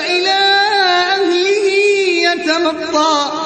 إلى أهله يتمطى.